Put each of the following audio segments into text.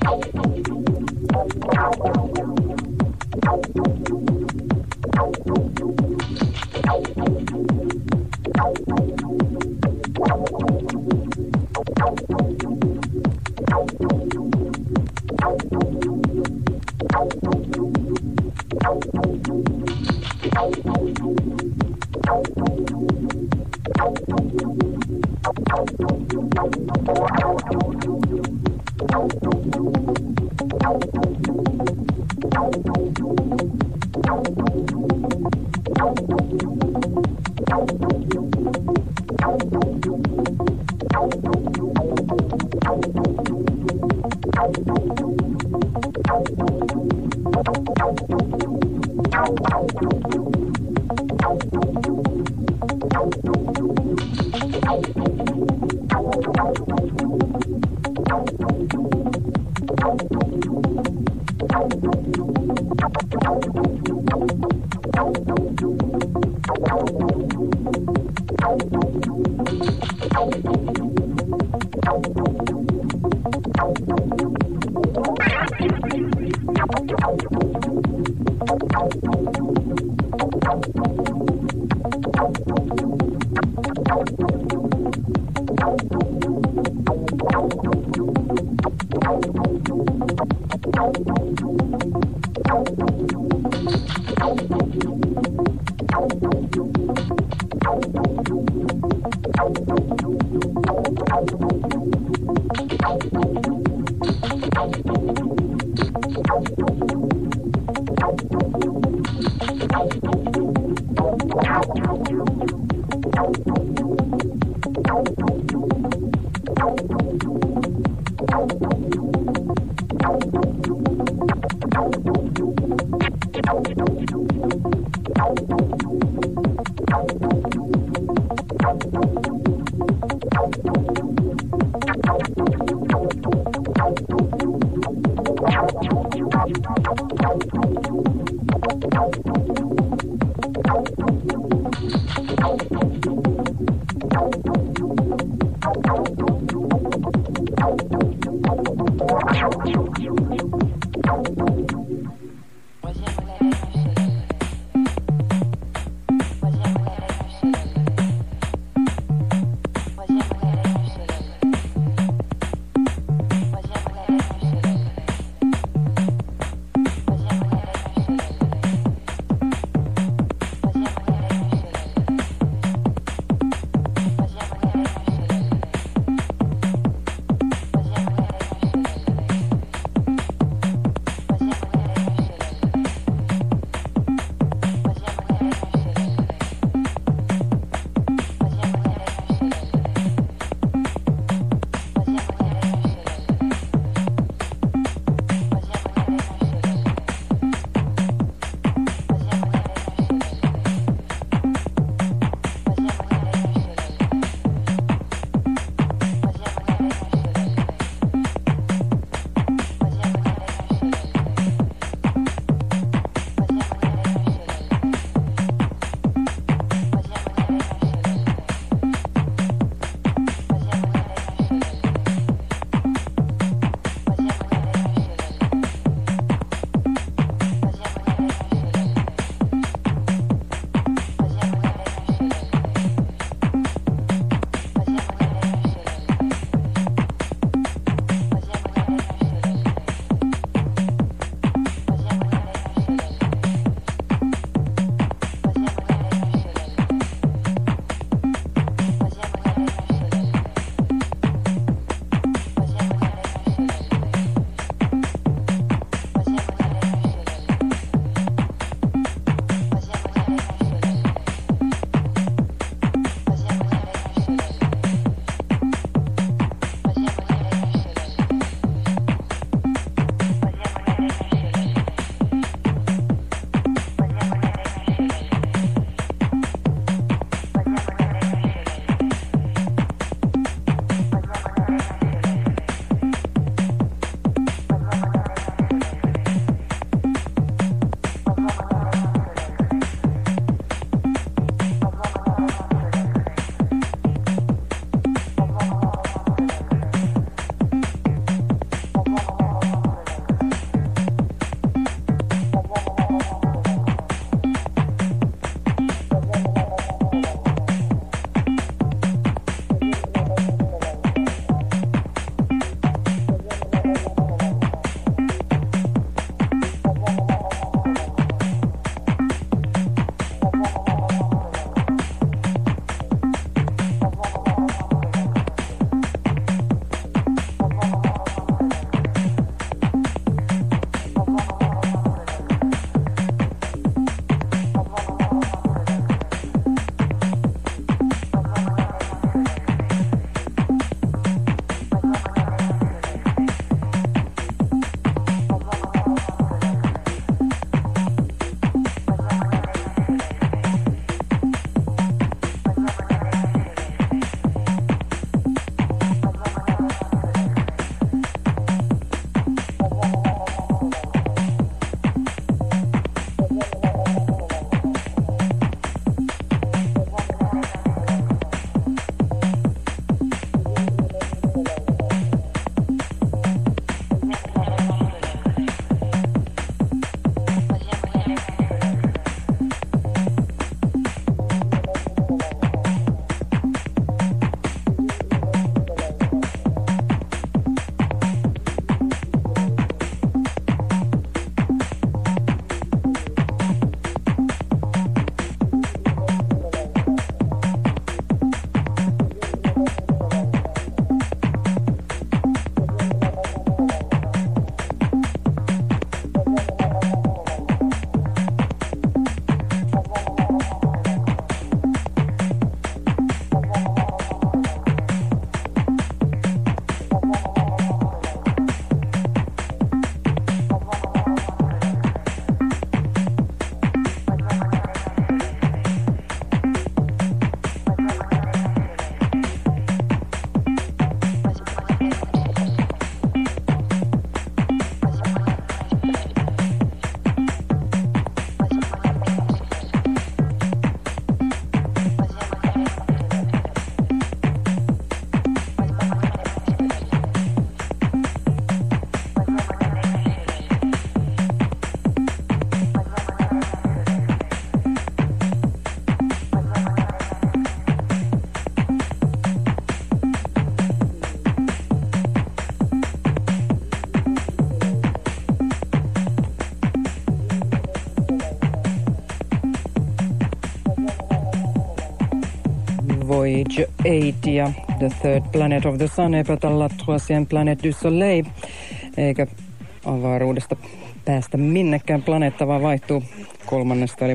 Troisième Thank you. Voyage 8 ja The Third Planet of the Sun epätä La Troisième Planet du Soleil, eikä avaruudesta päästä minnekään. Planeetta, vaan vaihtuu kolmannesta eli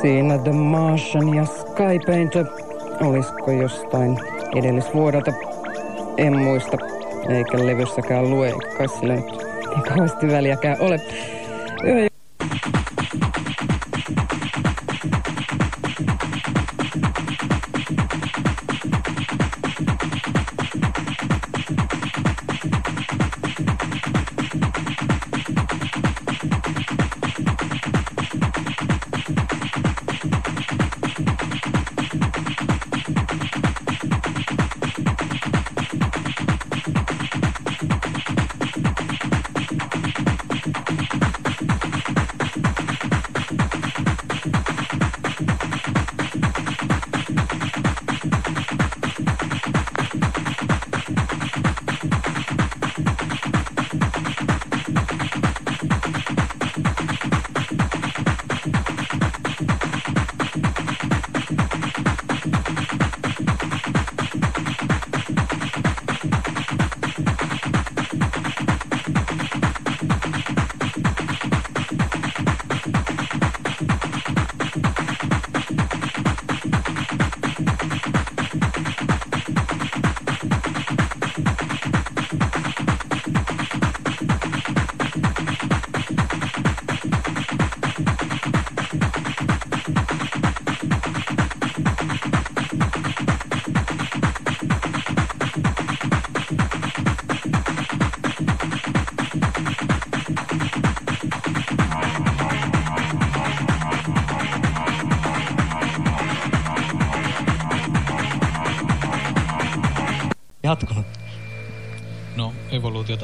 Siinä The Martian ja Sky Painter. Olisiko jostain edellisvuodelta? En muista, eikä levyssäkään lue, kai sillä nyt niin kauheasti väliäkään ole. Yö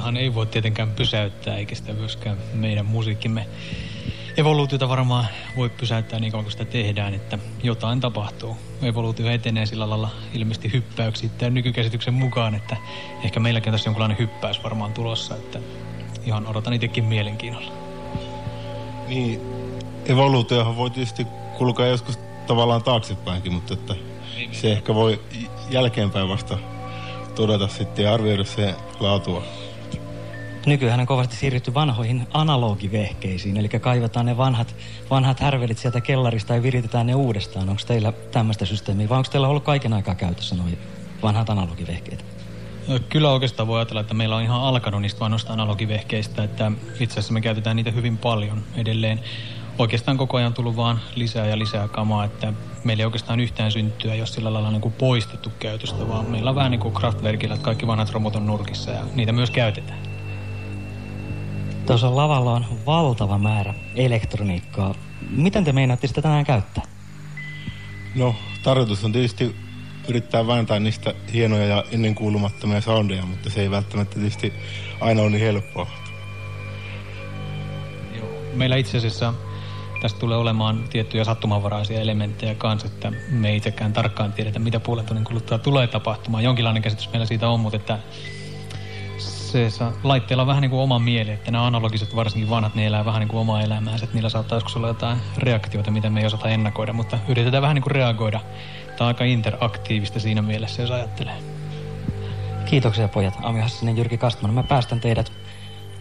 evoluutiotahan ei voi tietenkään pysäyttää, eikä sitä myöskään meidän musiikkimme evoluutiota varmaan voi pysäyttää niin kauan kuin sitä tehdään, että jotain tapahtuu. Evoluutio etenee sillä lailla ilmeisesti hyppäyksittäin nykykäsityksen mukaan, että ehkä meilläkin on tässä jonkunlainen hyppäys varmaan tulossa, että ihan odotan itsekin mielenkiinnolla. Niin, evoluutiohan voi tietysti kulkea joskus tavallaan taaksepäinkin, mutta että se ehkä voi jälkeenpäin vasta todeta sitten ja arvioida se laatua. Nykyään on kovasti siirrytty vanhoihin analogivehkeisiin, eli kaivetaan ne vanhat, vanhat härvelit sieltä kellarista ja viritetään ne uudestaan. Onko teillä tämmöistä systeemiä vai onko teillä ollut kaiken aikaa käytössä nuo vanhat analogivehkeet? No, kyllä oikeastaan voi ajatella, että meillä on ihan alkanut niistä vanhoista analogivehkeistä, että itse asiassa me käytetään niitä hyvin paljon edelleen oikeastaan koko ajan tullut vaan lisää ja lisää kamaa, että meillä ei oikeastaan yhtään syntyä, jos sillä lailla niin kuin poistettu käytöstä, vaan meillä on vähän niin kuin Kraftwerkillä, että kaikki vanhat romut on nurkissa ja niitä myös käytetään. Tuossa lavalla on valtava määrä elektroniikkaa. Miten te meinaatte sitä tänään käyttää? No, tarkoitus on tietysti yrittää vääntää niistä hienoja ja ennenkuulumattomia soundeja, mutta se ei välttämättä tietysti aina ole niin helppoa. Joo. Meillä itse asiassa tästä tulee olemaan tiettyjä sattumanvaraisia elementtejä kanssa, että me ei itsekään tarkkaan tiedetä, mitä puolen tunnin kuluttua tulee tapahtumaan. Jonkinlainen käsitys meillä siitä on, mutta että se laitteella on vähän niin kuin oma mieli, että nämä analogiset, varsinkin vanhat, ne elää vähän niin kuin omaa elämäänsä, että niillä saattaa joskus olla jotain reaktioita, mitä me ei osata ennakoida, mutta yritetään vähän niin kuin reagoida. Tämä on aika interaktiivista siinä mielessä, jos ajattelee. Kiitoksia pojat. Ami Hassinen, Jyrki Kastman. Mä päästän teidät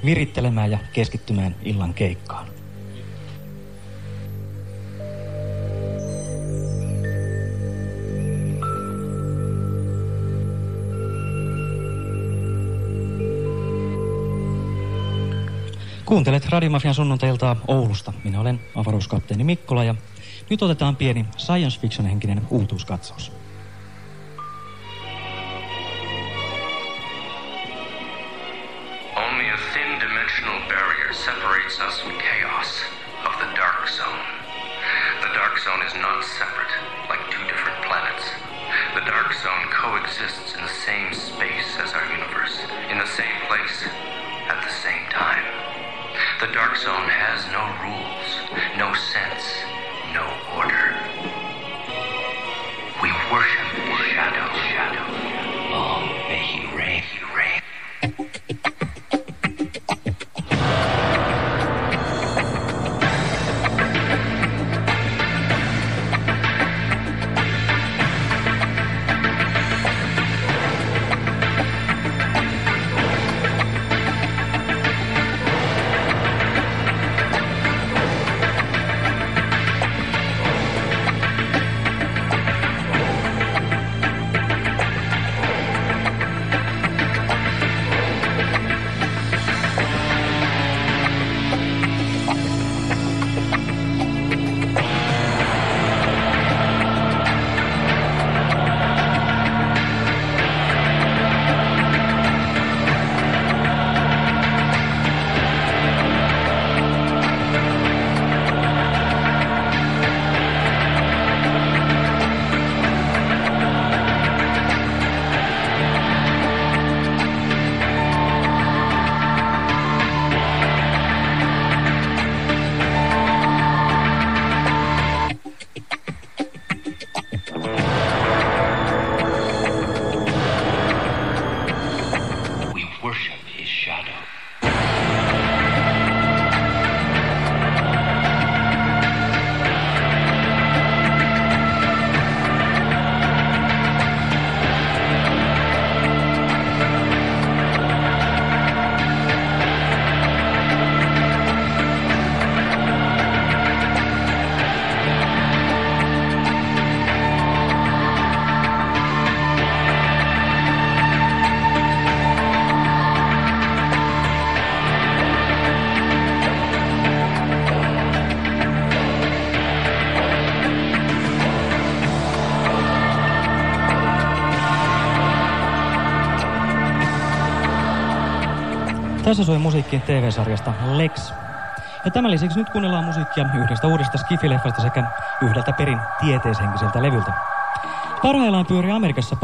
virittelemään ja keskittymään illan keikkaan. Kuuntelet Radiomafian sunnuntailta Oulusta. Minä olen avaruuskapteeni Mikkola ja nyt otetaan pieni science fiction henkinen uutuuskatsaus. Tässä soi musiikki TV-sarjasta Lex. Ja tämän lisäksi nyt kuunnellaan musiikkia yhdestä uudesta skifileffasta sekä yhdeltä perin tieteishenkiseltä levyltä. Parhaillaan pyörii Amerikassa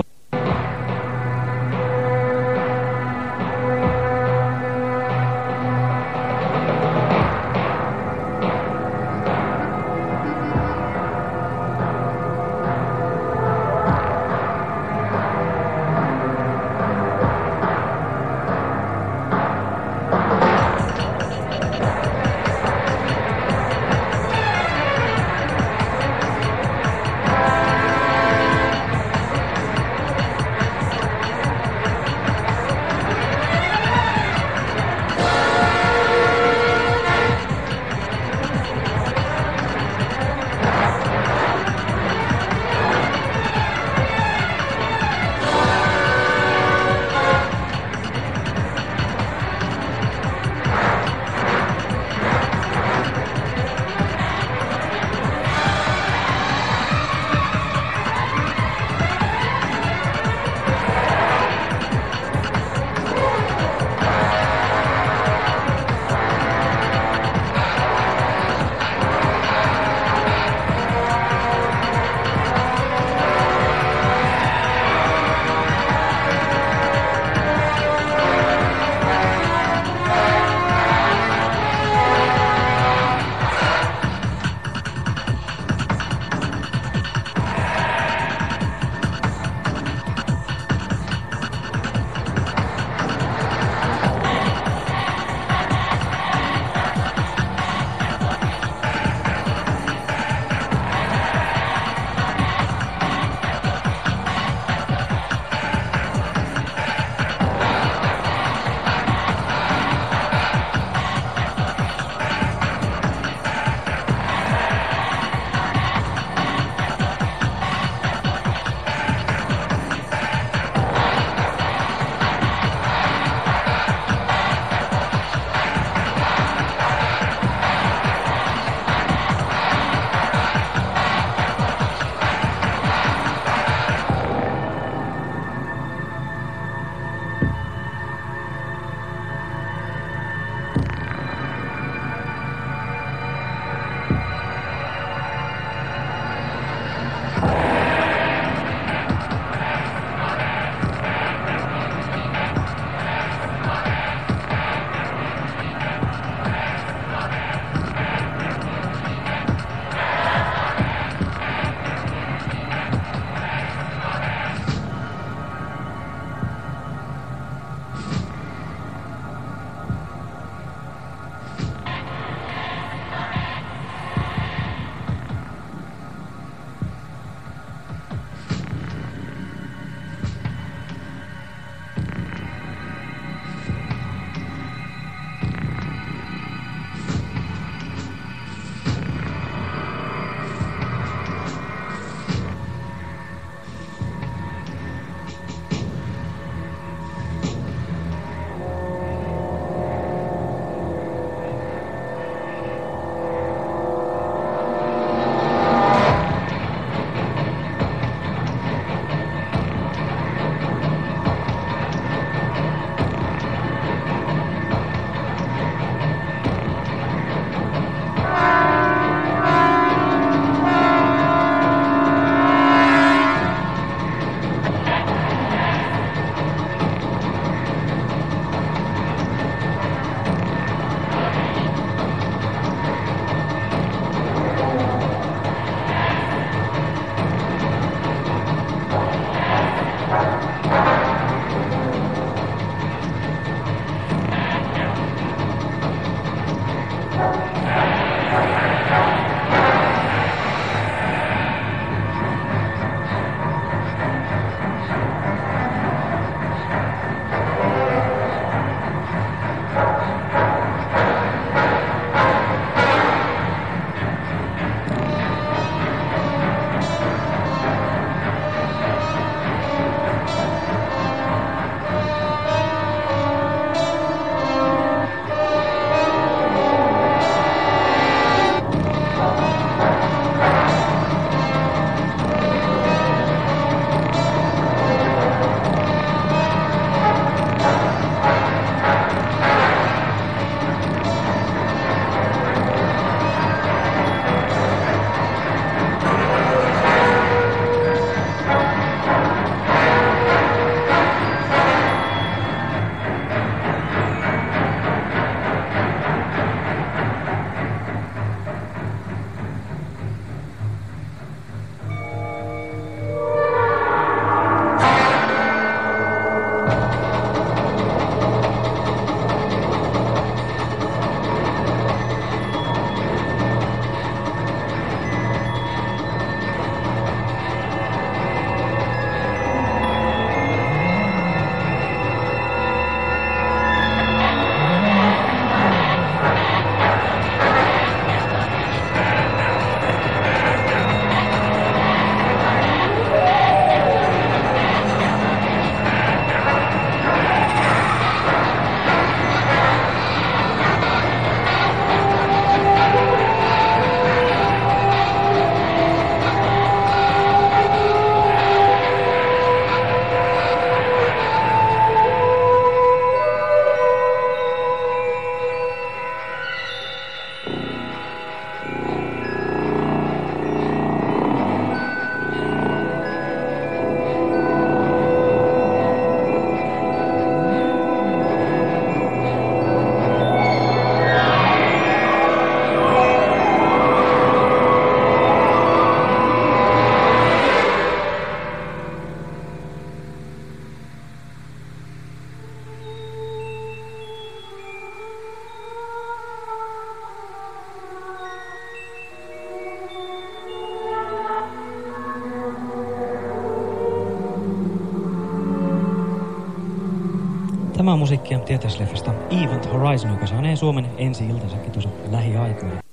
tietäisleffasta Event Horizon, joka saanee Suomen ensi iltansakin tuossa lähiaikoina.